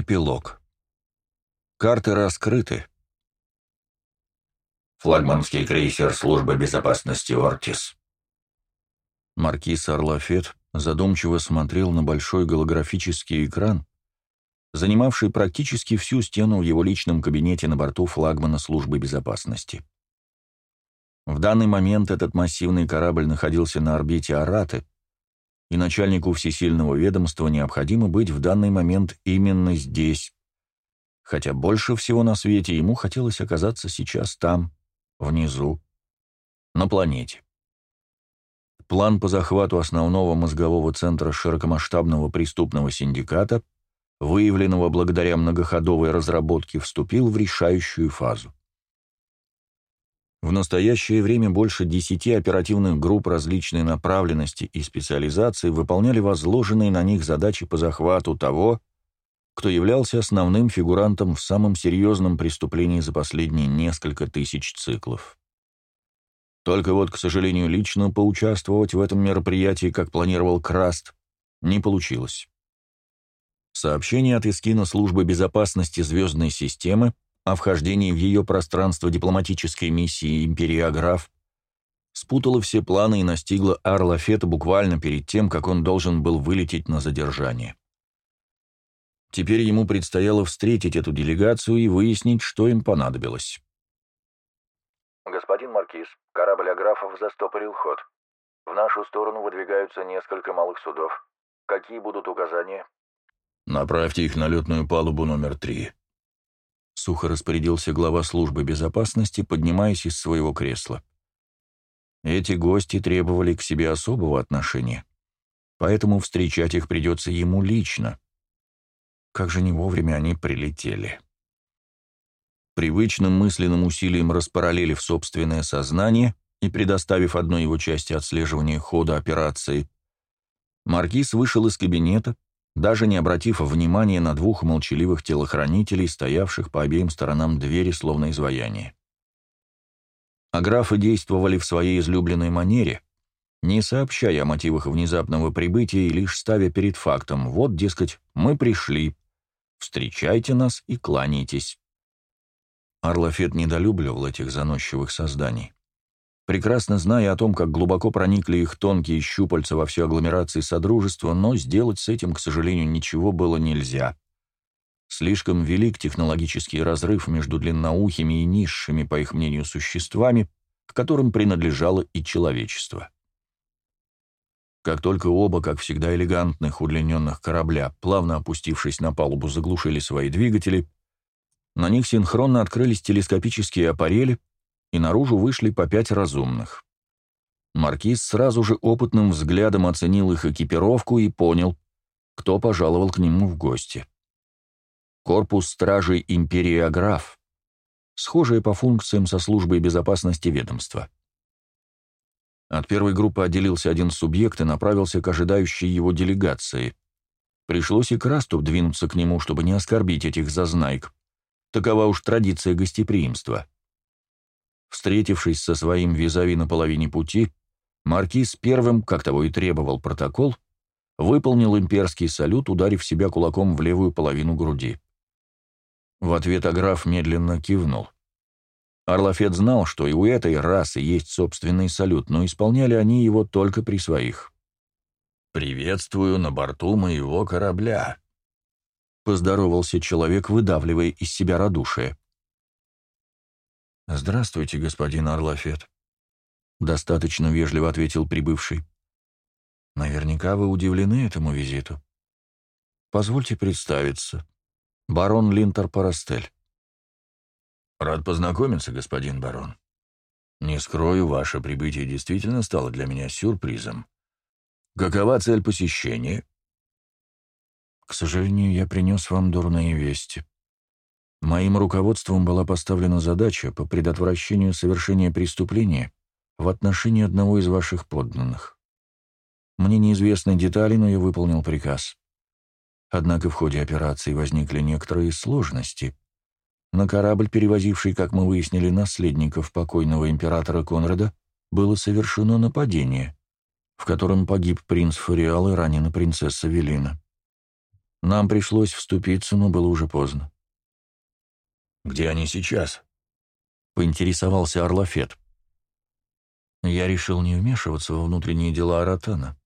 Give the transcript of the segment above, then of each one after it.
Эпилог. Карты раскрыты. Флагманский крейсер службы безопасности «Ортис». Маркиз Орлафет задумчиво смотрел на большой голографический экран, занимавший практически всю стену в его личном кабинете на борту флагмана службы безопасности. В данный момент этот массивный корабль находился на орбите Араты, и начальнику всесильного ведомства необходимо быть в данный момент именно здесь, хотя больше всего на свете ему хотелось оказаться сейчас там, внизу, на планете. План по захвату основного мозгового центра широкомасштабного преступного синдиката, выявленного благодаря многоходовой разработке, вступил в решающую фазу. В настоящее время больше десяти оперативных групп различной направленности и специализации выполняли возложенные на них задачи по захвату того, кто являлся основным фигурантом в самом серьезном преступлении за последние несколько тысяч циклов. Только вот, к сожалению, лично поучаствовать в этом мероприятии, как планировал Краст, не получилось. Сообщение от Искина службы безопасности звездной системы о вхождении в ее пространство дипломатической миссии «Империограф» спутала все планы и настигла Арла Фета буквально перед тем, как он должен был вылететь на задержание. Теперь ему предстояло встретить эту делегацию и выяснить, что им понадобилось. «Господин Маркиз, корабль Аграфов застопорил ход. В нашу сторону выдвигаются несколько малых судов. Какие будут указания?» «Направьте их на летную палубу номер три», сухо распорядился глава службы безопасности, поднимаясь из своего кресла. Эти гости требовали к себе особого отношения, поэтому встречать их придется ему лично. Как же не вовремя они прилетели. Привычным мысленным усилием распараллелив собственное сознание и предоставив одной его части отслеживания хода операции, Маркиз вышел из кабинета, даже не обратив внимания на двух молчаливых телохранителей, стоявших по обеим сторонам двери, словно изваяние. А графы действовали в своей излюбленной манере, не сообщая о мотивах внезапного прибытия и лишь ставя перед фактом «вот, дескать, мы пришли, встречайте нас и кланяйтесь». Арлафет недолюбливал этих заносчивых созданий прекрасно зная о том, как глубоко проникли их тонкие щупальца во всю агломерации Содружества, но сделать с этим, к сожалению, ничего было нельзя. Слишком велик технологический разрыв между длинноухими и низшими, по их мнению, существами, к которым принадлежало и человечество. Как только оба, как всегда элегантных удлиненных корабля, плавно опустившись на палубу, заглушили свои двигатели, на них синхронно открылись телескопические аппарели, и наружу вышли по пять разумных. Маркиз сразу же опытным взглядом оценил их экипировку и понял, кто пожаловал к нему в гости. Корпус стражей «Империограф», схожие по функциям со службой безопасности ведомства. От первой группы отделился один субъект и направился к ожидающей его делегации. Пришлось и Красту двинуться к нему, чтобы не оскорбить этих зазнайк. Такова уж традиция гостеприимства. Встретившись со своим визави на половине пути, маркиз первым, как того и требовал протокол, выполнил имперский салют, ударив себя кулаком в левую половину груди. В ответ Аграф медленно кивнул. Орлафет знал, что и у этой расы есть собственный салют, но исполняли они его только при своих. «Приветствую на борту моего корабля», — поздоровался человек, выдавливая из себя радушие. «Здравствуйте, господин Орлафет», — достаточно вежливо ответил прибывший. «Наверняка вы удивлены этому визиту. Позвольте представиться. Барон Линтер Парастель». «Рад познакомиться, господин барон. Не скрою, ваше прибытие действительно стало для меня сюрпризом. Какова цель посещения?» «К сожалению, я принес вам дурные вести», Моим руководством была поставлена задача по предотвращению совершения преступления в отношении одного из ваших подданных. Мне неизвестны детали, но я выполнил приказ. Однако в ходе операции возникли некоторые сложности. На корабль, перевозивший, как мы выяснили, наследников покойного императора Конрада, было совершено нападение, в котором погиб принц Фариал и ранена принцесса Велина. Нам пришлось вступиться, но было уже поздно. «Где они сейчас?» — поинтересовался Орлафет. Я решил не вмешиваться во внутренние дела Аратана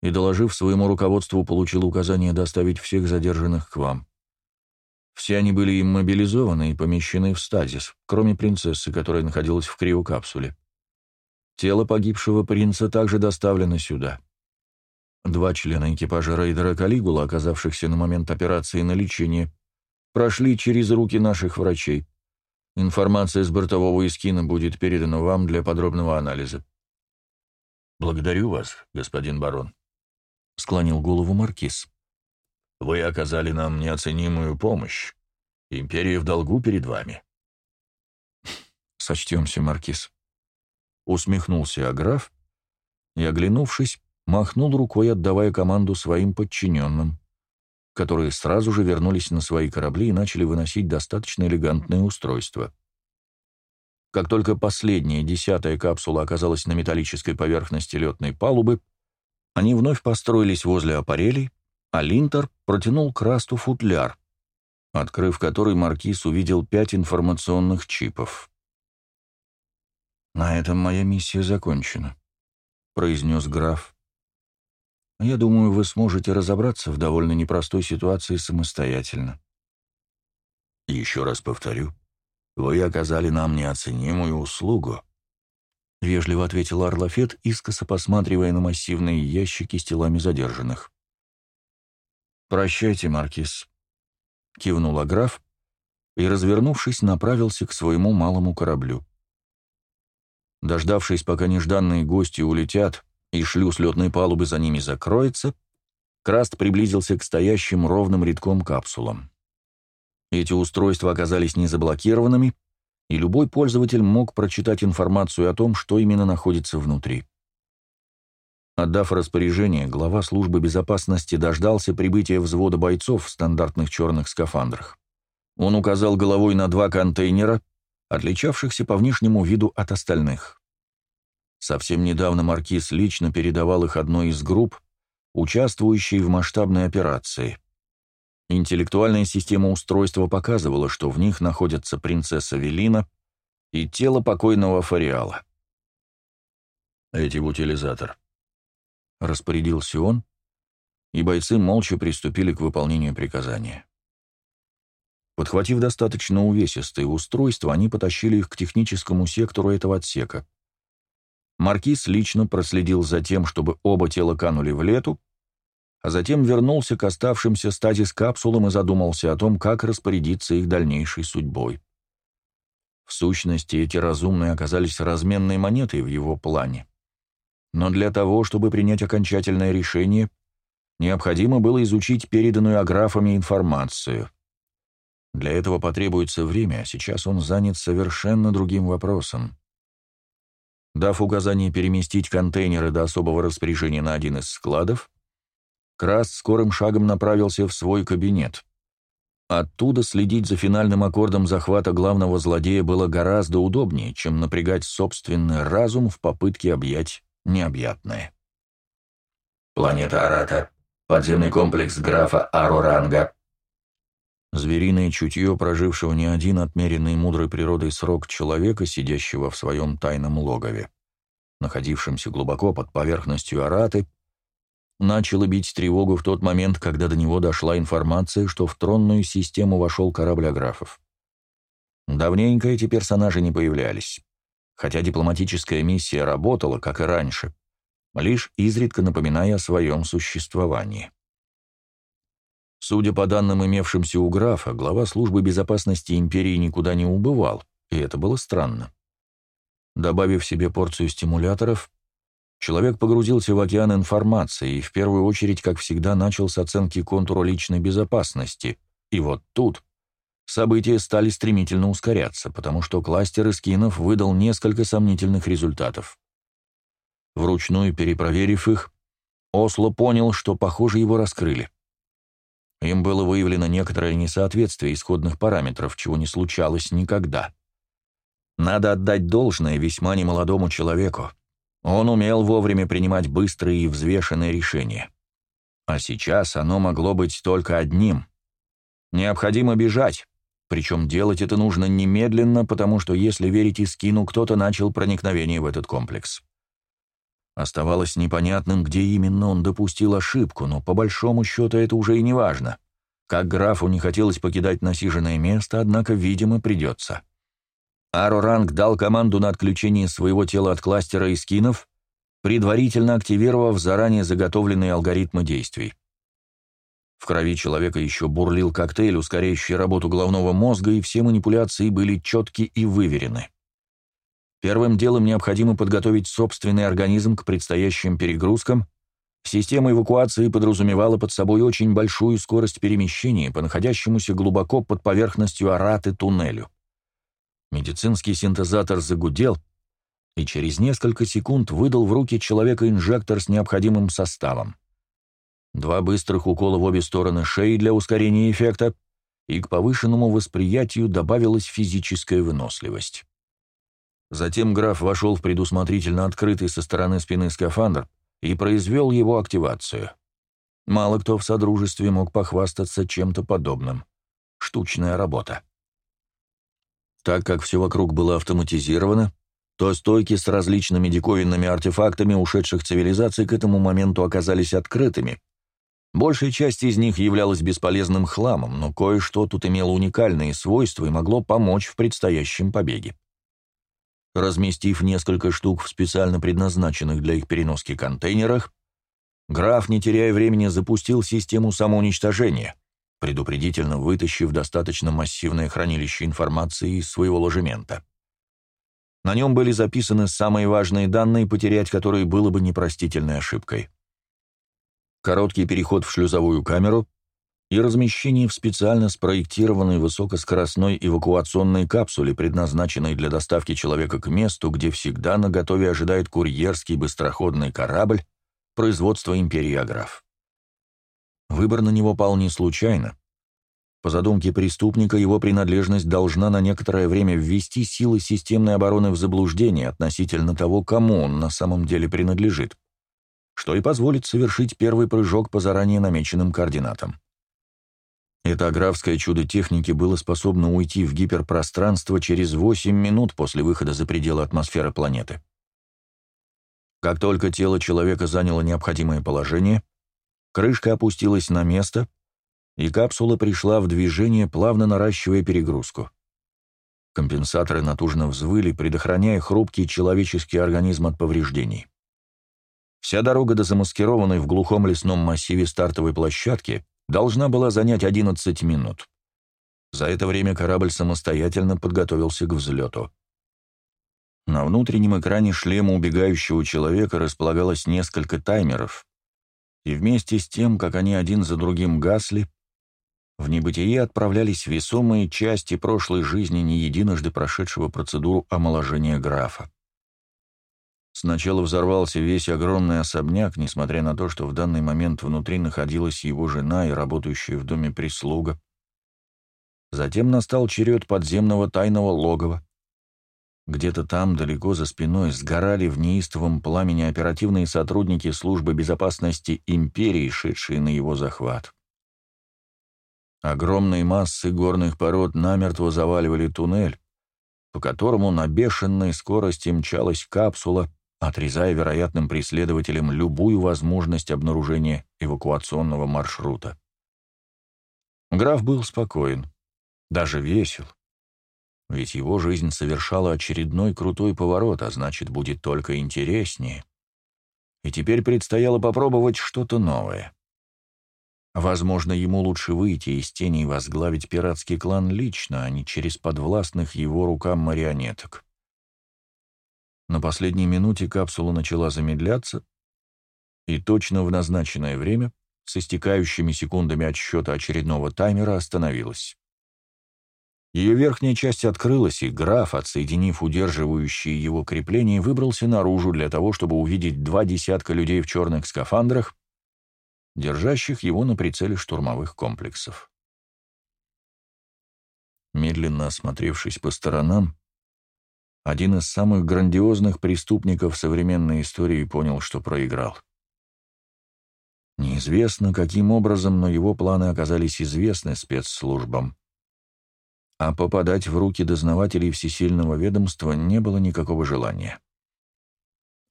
и, доложив своему руководству, получил указание доставить всех задержанных к вам. Все они были иммобилизованы и помещены в стазис, кроме принцессы, которая находилась в криокапсуле. Тело погибшего принца также доставлено сюда. Два члена экипажа рейдера Калигула, оказавшихся на момент операции на лечение, прошли через руки наших врачей. Информация с бортового эскина будет передана вам для подробного анализа. «Благодарю вас, господин барон», — склонил голову маркиз. «Вы оказали нам неоценимую помощь. Империя в долгу перед вами». «Сочтемся, маркиз», — усмехнулся Аграф и, оглянувшись, махнул рукой, отдавая команду своим подчиненным, которые сразу же вернулись на свои корабли и начали выносить достаточно элегантное устройство. Как только последняя, десятая капсула оказалась на металлической поверхности летной палубы, они вновь построились возле аппарелей, а Линтер протянул Красту футляр, открыв который маркиз увидел пять информационных чипов. «На этом моя миссия закончена», — произнес граф. Я думаю, вы сможете разобраться в довольно непростой ситуации самостоятельно. Еще раз повторю, вы оказали нам неоценимую услугу. Вежливо ответил Арлафет, искоса посматривая на массивные ящики с телами задержанных. «Прощайте, Маркиз», — кивнул граф и, развернувшись, направился к своему малому кораблю. Дождавшись, пока нежданные гости улетят, и шлюз летной палубы за ними закроется, Краст приблизился к стоящим ровным рядком капсулам. Эти устройства оказались не заблокированными, и любой пользователь мог прочитать информацию о том, что именно находится внутри. Отдав распоряжение, глава службы безопасности дождался прибытия взвода бойцов в стандартных черных скафандрах. Он указал головой на два контейнера, отличавшихся по внешнему виду от остальных. Совсем недавно Маркиз лично передавал их одной из групп, участвующей в масштабной операции. Интеллектуальная система устройства показывала, что в них находятся принцесса Велина и тело покойного Фариала. «Эти в утилизатор», — распорядился он, и бойцы молча приступили к выполнению приказания. Подхватив достаточно увесистые устройства, они потащили их к техническому сектору этого отсека — Маркиз лично проследил за тем, чтобы оба тела канули в лету, а затем вернулся к оставшимся стазис-капсулам и задумался о том, как распорядиться их дальнейшей судьбой. В сущности, эти разумные оказались разменной монетой в его плане. Но для того, чтобы принять окончательное решение, необходимо было изучить переданную аграфами информацию. Для этого потребуется время, а сейчас он занят совершенно другим вопросом. Дав указание переместить контейнеры до особого распоряжения на один из складов, Краст скорым шагом направился в свой кабинет. Оттуда следить за финальным аккордом захвата главного злодея было гораздо удобнее, чем напрягать собственный разум в попытке объять необъятное. Планета Арата. Подземный комплекс графа Ароранга. Звериное чутье, прожившего не один отмеренный мудрой природой срок человека, сидящего в своем тайном логове, находившемся глубоко под поверхностью Араты, начало бить тревогу в тот момент, когда до него дошла информация, что в тронную систему вошел корабль аграфов. Давненько эти персонажи не появлялись, хотя дипломатическая миссия работала, как и раньше, лишь изредка напоминая о своем существовании. Судя по данным, имевшимся у графа, глава службы безопасности империи никуда не убывал, и это было странно. Добавив себе порцию стимуляторов, человек погрузился в океан информации и в первую очередь, как всегда, начал с оценки контура личной безопасности. И вот тут события стали стремительно ускоряться, потому что кластер скинов выдал несколько сомнительных результатов. Вручную перепроверив их, Осло понял, что, похоже, его раскрыли. Им было выявлено некоторое несоответствие исходных параметров, чего не случалось никогда. Надо отдать должное весьма немолодому человеку. Он умел вовремя принимать быстрые и взвешенные решения. А сейчас оно могло быть только одним. Необходимо бежать, причем делать это нужно немедленно, потому что, если верить Искину, кто-то начал проникновение в этот комплекс. Оставалось непонятным, где именно он допустил ошибку, но по большому счету это уже и не важно. Как графу не хотелось покидать насиженное место, однако, видимо, придется. Ароранг дал команду на отключение своего тела от кластера искинов, предварительно активировав заранее заготовленные алгоритмы действий. В крови человека еще бурлил коктейль, ускоряющий работу головного мозга, и все манипуляции были четки и выверены. Первым делом необходимо подготовить собственный организм к предстоящим перегрузкам. Система эвакуации подразумевала под собой очень большую скорость перемещения по находящемуся глубоко под поверхностью араты туннелю. Медицинский синтезатор загудел, и через несколько секунд выдал в руки человека инжектор с необходимым составом. Два быстрых укола в обе стороны шеи для ускорения эффекта, и к повышенному восприятию добавилась физическая выносливость. Затем граф вошел в предусмотрительно открытый со стороны спины скафандр и произвел его активацию. Мало кто в Содружестве мог похвастаться чем-то подобным. Штучная работа. Так как все вокруг было автоматизировано, то стойки с различными диковинными артефактами ушедших цивилизаций к этому моменту оказались открытыми. Большая часть из них являлась бесполезным хламом, но кое-что тут имело уникальные свойства и могло помочь в предстоящем побеге. Разместив несколько штук в специально предназначенных для их переноски контейнерах, граф, не теряя времени, запустил систему самоуничтожения, предупредительно вытащив достаточно массивное хранилище информации из своего ложемента. На нем были записаны самые важные данные, потерять которые было бы непростительной ошибкой. Короткий переход в шлюзовую камеру — и размещение в специально спроектированной высокоскоростной эвакуационной капсуле, предназначенной для доставки человека к месту, где всегда на готове ожидает курьерский быстроходный корабль производства империи Аграф. Выбор на него пал не случайно. По задумке преступника, его принадлежность должна на некоторое время ввести силы системной обороны в заблуждение относительно того, кому он на самом деле принадлежит, что и позволит совершить первый прыжок по заранее намеченным координатам. Это аграфское чудо техники было способно уйти в гиперпространство через 8 минут после выхода за пределы атмосферы планеты. Как только тело человека заняло необходимое положение, крышка опустилась на место, и капсула пришла в движение, плавно наращивая перегрузку. Компенсаторы натужно взвыли, предохраняя хрупкий человеческий организм от повреждений. Вся дорога до замаскированной в глухом лесном массиве стартовой площадки должна была занять 11 минут. За это время корабль самостоятельно подготовился к взлету. На внутреннем экране шлема убегающего человека располагалось несколько таймеров, и вместе с тем, как они один за другим гасли, в небытие отправлялись весомые части прошлой жизни не единожды прошедшего процедуру омоложения графа. Сначала взорвался весь огромный особняк, несмотря на то, что в данный момент внутри находилась его жена и работающая в доме прислуга. Затем настал черед подземного тайного логова. Где-то там, далеко за спиной, сгорали в неистовом пламени оперативные сотрудники службы безопасности империи, шедшие на его захват. Огромные массы горных пород намертво заваливали туннель, по которому на бешеной скорости мчалась капсула, отрезая вероятным преследователям любую возможность обнаружения эвакуационного маршрута. Граф был спокоен, даже весел, ведь его жизнь совершала очередной крутой поворот, а значит, будет только интереснее. И теперь предстояло попробовать что-то новое. Возможно, ему лучше выйти из тени и возглавить пиратский клан лично, а не через подвластных его рукам марионеток. На последней минуте капсула начала замедляться, и точно в назначенное время, с истекающими секундами отсчета очередного таймера, остановилась. Ее верхняя часть открылась, и граф, отсоединив удерживающие его крепления, выбрался наружу для того, чтобы увидеть два десятка людей в черных скафандрах, держащих его на прицеле штурмовых комплексов. Медленно осмотревшись по сторонам, один из самых грандиозных преступников современной истории понял, что проиграл. Неизвестно, каким образом, но его планы оказались известны спецслужбам. А попадать в руки дознавателей всесильного ведомства не было никакого желания.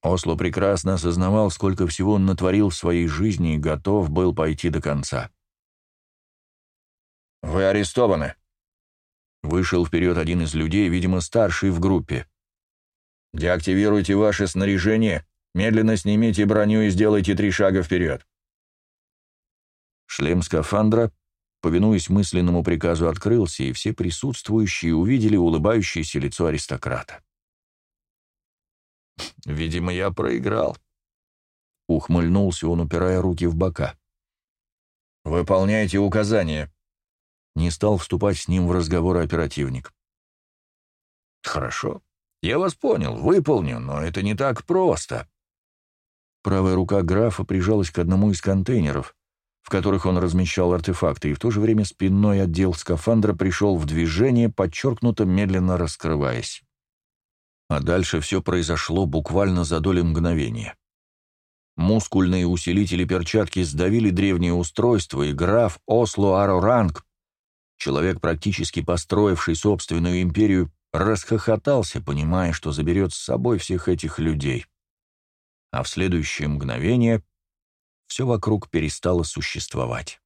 Осло прекрасно осознавал, сколько всего он натворил в своей жизни и готов был пойти до конца. «Вы арестованы!» Вышел вперед один из людей, видимо, старший в группе. «Деактивируйте ваше снаряжение, медленно снимите броню и сделайте три шага вперед». Шлем скафандра, повинуясь мысленному приказу, открылся, и все присутствующие увидели улыбающееся лицо аристократа. «Видимо, я проиграл», — ухмыльнулся он, упирая руки в бока. «Выполняйте указания», не стал вступать с ним в разговор оперативник. «Хорошо. Я вас понял, выполню, но это не так просто». Правая рука графа прижалась к одному из контейнеров, в которых он размещал артефакты, и в то же время спинной отдел скафандра пришел в движение, подчеркнуто медленно раскрываясь. А дальше все произошло буквально за доли мгновения. Мускульные усилители перчатки сдавили древнее устройство, и граф Осло Ароранг Человек, практически построивший собственную империю, расхохотался, понимая, что заберет с собой всех этих людей. А в следующее мгновение все вокруг перестало существовать.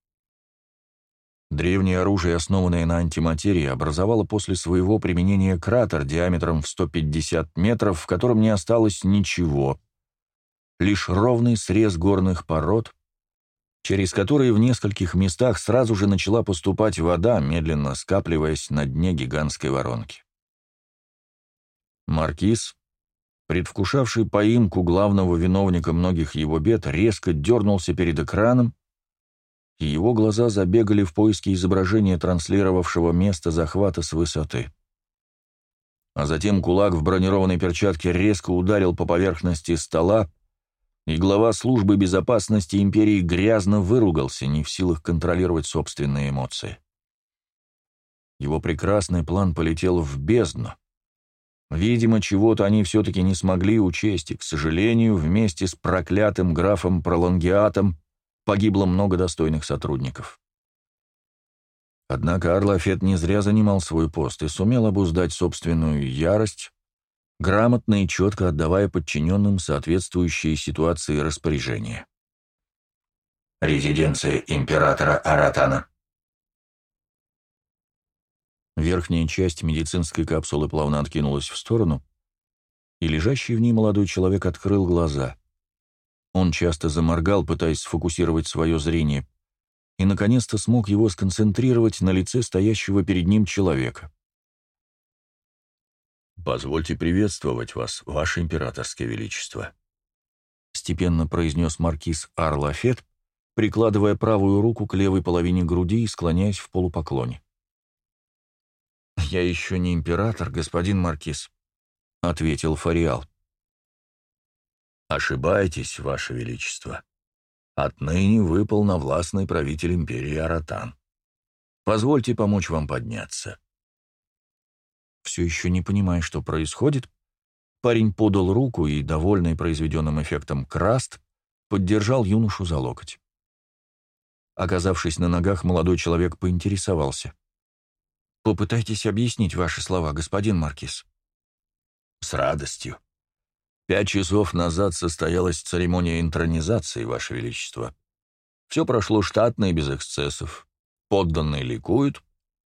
Древнее оружие, основанное на антиматерии, образовало после своего применения кратер диаметром в 150 метров, в котором не осталось ничего. Лишь ровный срез горных пород, через которые в нескольких местах сразу же начала поступать вода, медленно скапливаясь на дне гигантской воронки. Маркиз, предвкушавший поимку главного виновника многих его бед, резко дернулся перед экраном, и его глаза забегали в поиске изображения транслировавшего место захвата с высоты. А затем кулак в бронированной перчатке резко ударил по поверхности стола, и глава службы безопасности империи грязно выругался, не в силах контролировать собственные эмоции. Его прекрасный план полетел в бездну. Видимо, чего-то они все-таки не смогли учесть, и, к сожалению, вместе с проклятым графом Пролонгиатом погибло много достойных сотрудников. Однако Арлафет не зря занимал свой пост и сумел обуздать собственную ярость, грамотно и четко отдавая подчиненным соответствующие ситуации распоряжения. Резиденция императора Аратана. Верхняя часть медицинской капсулы плавно откинулась в сторону, и лежащий в ней молодой человек открыл глаза. Он часто заморгал, пытаясь сфокусировать свое зрение, и, наконец-то, смог его сконцентрировать на лице стоящего перед ним человека. «Позвольте приветствовать вас, ваше императорское величество», — степенно произнес маркиз Арлафет, прикладывая правую руку к левой половине груди и склоняясь в полупоклоне. «Я еще не император, господин маркиз», — ответил Фариал. «Ошибаетесь, ваше величество. Отныне вы полновластный правитель империи Аратан. Позвольте помочь вам подняться» все еще не понимая, что происходит, парень подал руку и, довольный произведенным эффектом краст, поддержал юношу за локоть. Оказавшись на ногах, молодой человек поинтересовался. «Попытайтесь объяснить ваши слова, господин Маркиз». «С радостью. Пять часов назад состоялась церемония интронизации, Ваше Величество. Все прошло штатно и без эксцессов. Подданные ликуют,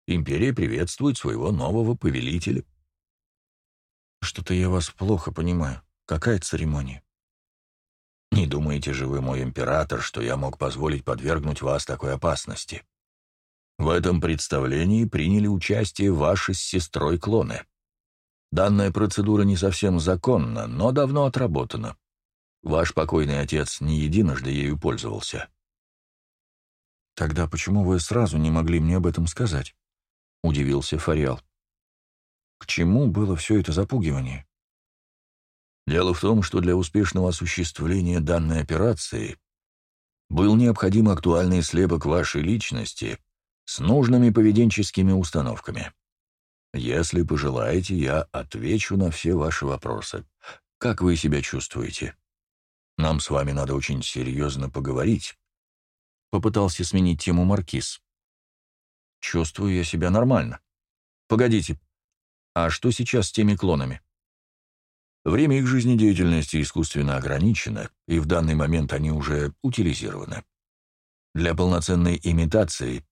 Империя приветствует своего нового повелителя. Что-то я вас плохо понимаю. Какая церемония? Не думаете же вы, мой император, что я мог позволить подвергнуть вас такой опасности? В этом представлении приняли участие ваши с сестрой клоны. Данная процедура не совсем законна, но давно отработана. Ваш покойный отец не единожды ею пользовался. Тогда почему вы сразу не могли мне об этом сказать? — удивился Фариал. «К чему было все это запугивание?» «Дело в том, что для успешного осуществления данной операции был необходим актуальный слепок вашей личности с нужными поведенческими установками. Если пожелаете, я отвечу на все ваши вопросы. Как вы себя чувствуете? Нам с вами надо очень серьезно поговорить, — попытался сменить тему Маркиз. «Чувствую я себя нормально. Погодите, а что сейчас с теми клонами?» Время их жизнедеятельности искусственно ограничено, и в данный момент они уже утилизированы. Для полноценной имитации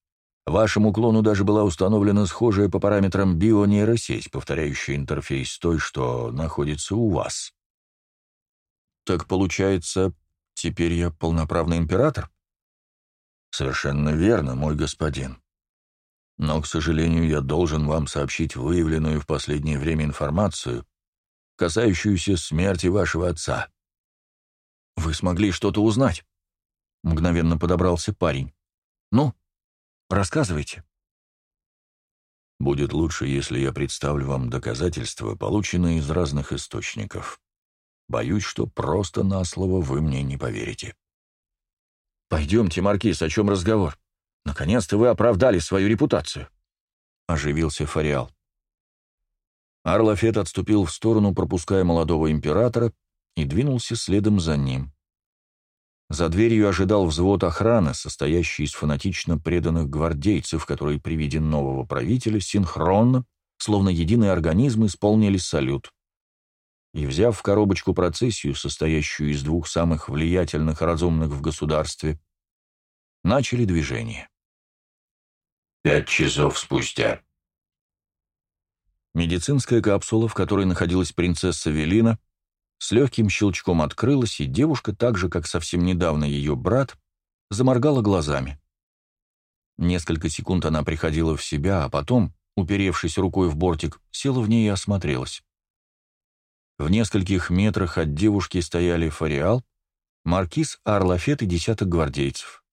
вашему клону даже была установлена схожая по параметрам бионейросеть, повторяющая интерфейс той, что находится у вас. Так получается, теперь я полноправный император? Совершенно верно, мой господин. Но, к сожалению, я должен вам сообщить выявленную в последнее время информацию, касающуюся смерти вашего отца. Вы смогли что-то узнать? Мгновенно подобрался парень. Ну, рассказывайте. Будет лучше, если я представлю вам доказательства, полученные из разных источников. Боюсь, что просто на слово вы мне не поверите. «Пойдемте, Маркиз, о чем разговор? Наконец-то вы оправдали свою репутацию», — оживился Фариал. Арлафет отступил в сторону, пропуская молодого императора, и двинулся следом за ним. За дверью ожидал взвод охраны, состоящий из фанатично преданных гвардейцев, которые при виде нового правителя синхронно, словно единый организм, исполнили салют и, взяв в коробочку процессию, состоящую из двух самых влиятельных разумных в государстве, начали движение. Пять часов спустя. Медицинская капсула, в которой находилась принцесса Велина, с легким щелчком открылась, и девушка, так же, как совсем недавно ее брат, заморгала глазами. Несколько секунд она приходила в себя, а потом, уперевшись рукой в бортик, села в ней и осмотрелась. В нескольких метрах от девушки стояли Фариал, маркиз Арлафет и десяток гвардейцев.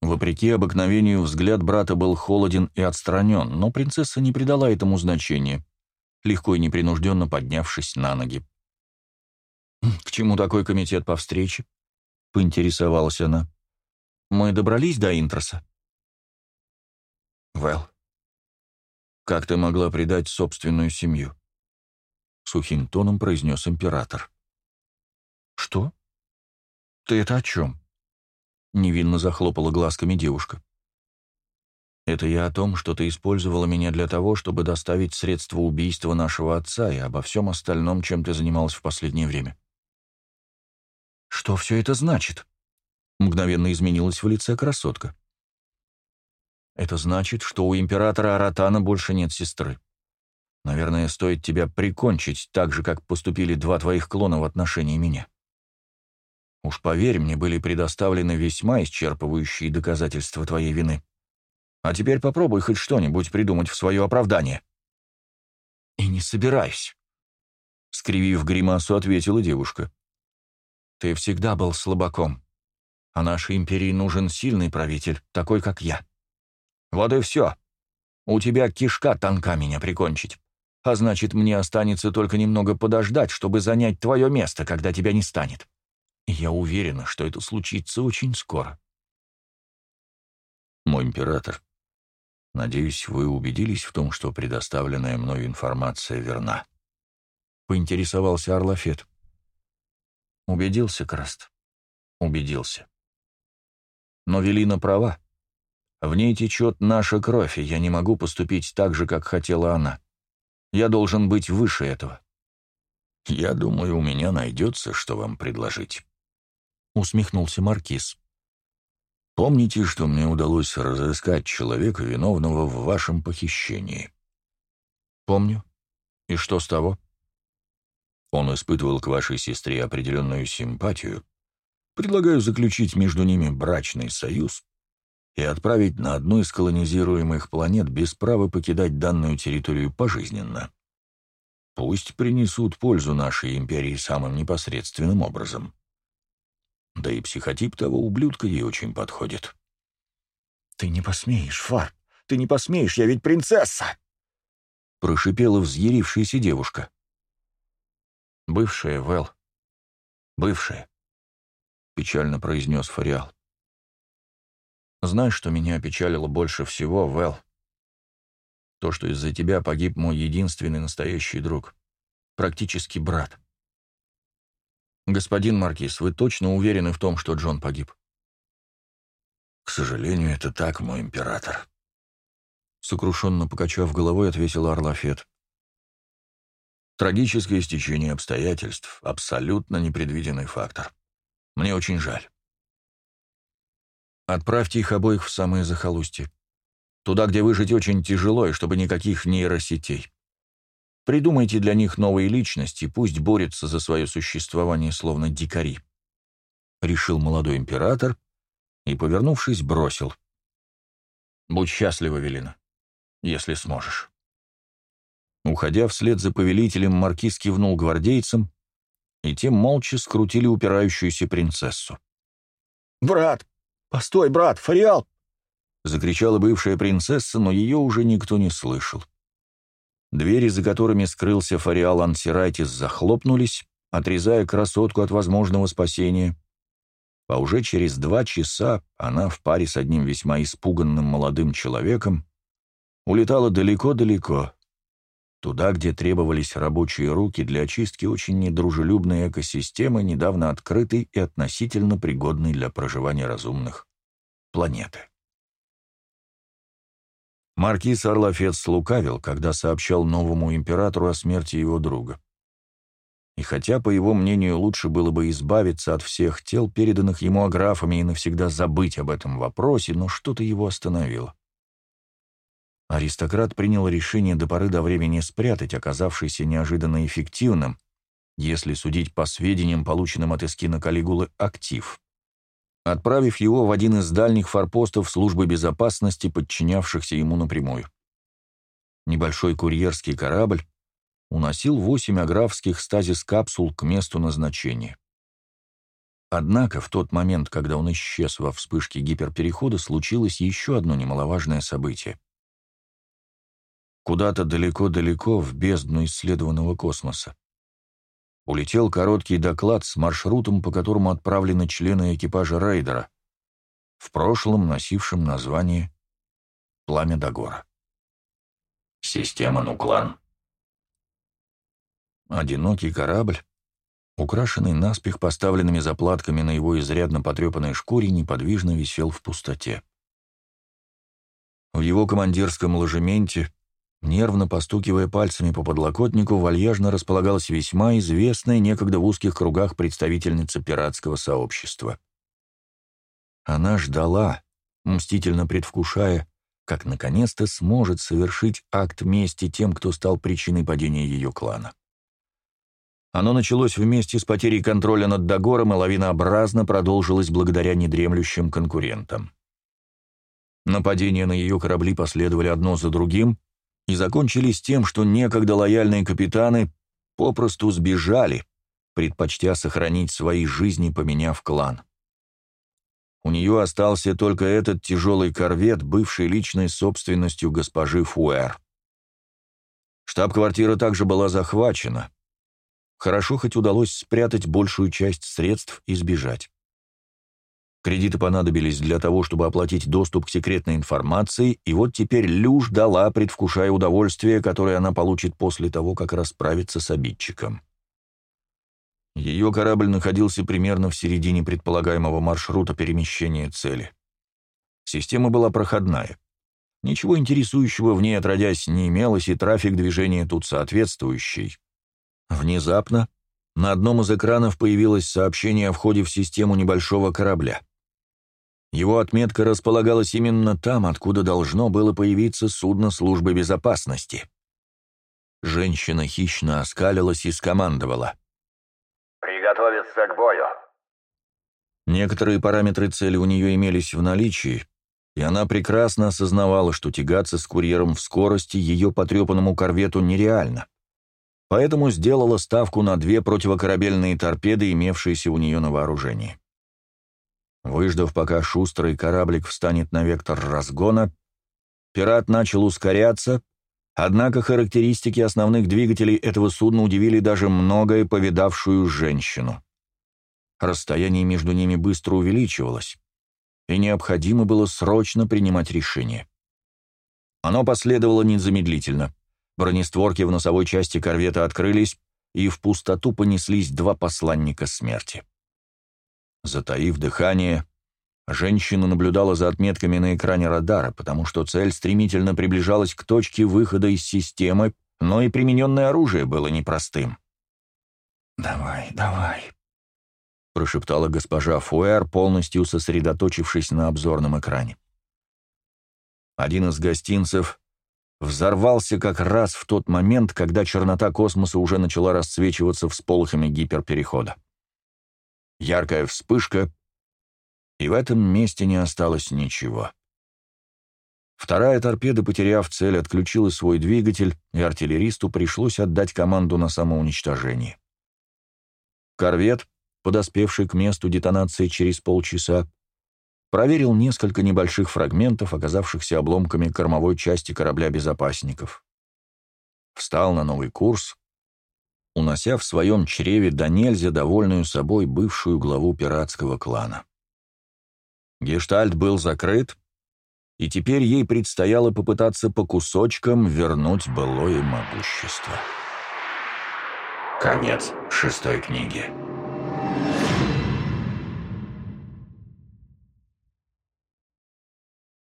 Вопреки обыкновению, взгляд брата был холоден и отстранен, но принцесса не придала этому значения, легко и непринужденно поднявшись на ноги. «К чему такой комитет по встрече?» — поинтересовалась она. «Мы добрались до Интроса?» «Вэл, как ты могла предать собственную семью?» сухим тоном произнес император. «Что? Ты это о чем?» Невинно захлопала глазками девушка. «Это я о том, что ты использовала меня для того, чтобы доставить средства убийства нашего отца и обо всем остальном, чем ты занималась в последнее время». «Что все это значит?» Мгновенно изменилась в лице красотка. «Это значит, что у императора Аратана больше нет сестры. Наверное, стоит тебя прикончить так же, как поступили два твоих клона в отношении меня. Уж поверь, мне были предоставлены весьма исчерпывающие доказательства твоей вины. А теперь попробуй хоть что-нибудь придумать в свое оправдание». «И не собираюсь», — скривив гримасу, ответила девушка. «Ты всегда был слабаком, а нашей империи нужен сильный правитель, такой, как я. Вот и все. У тебя кишка тонка меня прикончить а значит, мне останется только немного подождать, чтобы занять твое место, когда тебя не станет. И я уверена, что это случится очень скоро. Мой император, надеюсь, вы убедились в том, что предоставленная мною информация верна. Поинтересовался Орлафет. Убедился, Краст. Убедился. Но Велина права. В ней течет наша кровь, и я не могу поступить так же, как хотела она. Я должен быть выше этого. Я думаю, у меня найдется, что вам предложить. Усмехнулся Маркиз. Помните, что мне удалось разыскать человека, виновного в вашем похищении? Помню. И что с того? Он испытывал к вашей сестре определенную симпатию. Предлагаю заключить между ними брачный союз и отправить на одну из колонизируемых планет без права покидать данную территорию пожизненно. Пусть принесут пользу нашей империи самым непосредственным образом. Да и психотип того ублюдка ей очень подходит. «Ты не посмеешь, Фар! Ты не посмеешь, я ведь принцесса!» Прошипела взъярившаяся девушка. «Бывшая, Вэл. Бывшая», — печально произнес Фариал. Знаешь, что меня опечалило больше всего, Вэл? То, что из-за тебя погиб мой единственный настоящий друг. Практически брат. Господин Маркиз, вы точно уверены в том, что Джон погиб? «К сожалению, это так, мой император», — сокрушенно покачав головой, ответил Орлафет. «Трагическое стечение обстоятельств — абсолютно непредвиденный фактор. Мне очень жаль». «Отправьте их обоих в самые захолустья. Туда, где выжить очень тяжело, и чтобы никаких нейросетей. Придумайте для них новые личности, пусть борются за свое существование, словно дикари», — решил молодой император и, повернувшись, бросил. «Будь счастлива, Велина если сможешь». Уходя вслед за повелителем, маркиз кивнул гвардейцам, и те молча скрутили упирающуюся принцессу. «Брат! Постой, брат! Фариал!» — закричала бывшая принцесса, но ее уже никто не слышал. Двери, за которыми скрылся Фариал Ансирайтис, захлопнулись, отрезая красотку от возможного спасения. А уже через два часа она в паре с одним весьма испуганным молодым человеком улетала далеко-далеко, туда, где требовались рабочие руки для очистки очень недружелюбной экосистемы, недавно открытой и относительно пригодной для проживания разумных планеты. Маркиз Орлафец слукавил, когда сообщал новому императору о смерти его друга. И хотя, по его мнению, лучше было бы избавиться от всех тел, переданных ему аграфами, и навсегда забыть об этом вопросе, но что-то его остановило. Аристократ принял решение до поры до времени спрятать оказавшийся неожиданно эффективным, если судить по сведениям, полученным от Эскина Калигулы, актив, отправив его в один из дальних форпостов службы безопасности, подчинявшихся ему напрямую. Небольшой курьерский корабль уносил восемь аграфских стазис-капсул к месту назначения. Однако в тот момент, когда он исчез во вспышке гиперперехода, случилось еще одно немаловажное событие. Куда-то далеко-далеко в бездну исследованного космоса. Улетел короткий доклад с маршрутом, по которому отправлены члены экипажа рейдера, в прошлом носившим название «Пламя Дагора». Система Нуклан. Одинокий корабль, украшенный наспех поставленными заплатками на его изрядно потрепанной шкуре, неподвижно висел в пустоте. В его командирском ложементе Нервно постукивая пальцами по подлокотнику, вальяжно располагалась весьма известная некогда в узких кругах представительница пиратского сообщества. Она ждала, мстительно предвкушая, как наконец-то сможет совершить акт мести тем, кто стал причиной падения ее клана. Оно началось вместе с потерей контроля над Дагором и лавинообразно продолжилось благодаря недремлющим конкурентам. Нападения на ее корабли последовали одно за другим — и закончились тем, что некогда лояльные капитаны попросту сбежали, предпочтя сохранить свои жизни, поменяв клан. У нее остался только этот тяжелый корвет, бывший личной собственностью госпожи Фуэр. Штаб-квартира также была захвачена. Хорошо хоть удалось спрятать большую часть средств и сбежать. Кредиты понадобились для того, чтобы оплатить доступ к секретной информации, и вот теперь Лю ждала, предвкушая удовольствие, которое она получит после того, как расправится с обидчиком. Ее корабль находился примерно в середине предполагаемого маршрута перемещения цели. Система была проходная. Ничего интересующего в ней отродясь не имелось, и трафик движения тут соответствующий. Внезапно на одном из экранов появилось сообщение о входе в систему небольшого корабля. Его отметка располагалась именно там, откуда должно было появиться судно службы безопасности. Женщина хищно оскалилась и скомандовала. «Приготовиться к бою!» Некоторые параметры цели у нее имелись в наличии, и она прекрасно осознавала, что тягаться с курьером в скорости ее потрепанному корвету нереально. Поэтому сделала ставку на две противокорабельные торпеды, имевшиеся у нее на вооружении. Выждав, пока шустрый кораблик встанет на вектор разгона, пират начал ускоряться, однако характеристики основных двигателей этого судна удивили даже многое повидавшую женщину. Расстояние между ними быстро увеличивалось, и необходимо было срочно принимать решение. Оно последовало незамедлительно. Бронестворки в носовой части корвета открылись, и в пустоту понеслись два посланника смерти. Затаив дыхание, Женщина наблюдала за отметками на экране радара, потому что цель стремительно приближалась к точке выхода из системы, но и примененное оружие было непростым. «Давай, давай», — прошептала госпожа Фуэр, полностью сосредоточившись на обзорном экране. Один из гостинцев взорвался как раз в тот момент, когда чернота космоса уже начала расцвечиваться всполохами гиперперехода. Яркая вспышка, и в этом месте не осталось ничего. Вторая торпеда, потеряв цель, отключила свой двигатель, и артиллеристу пришлось отдать команду на самоуничтожение. Корвет, подоспевший к месту детонации через полчаса, проверил несколько небольших фрагментов, оказавшихся обломками кормовой части корабля безопасников. Встал на новый курс, унося в своем чреве до нельзя довольную собой бывшую главу пиратского клана. Гештальт был закрыт, и теперь ей предстояло попытаться по кусочкам вернуть былое могущество. Конец шестой книги.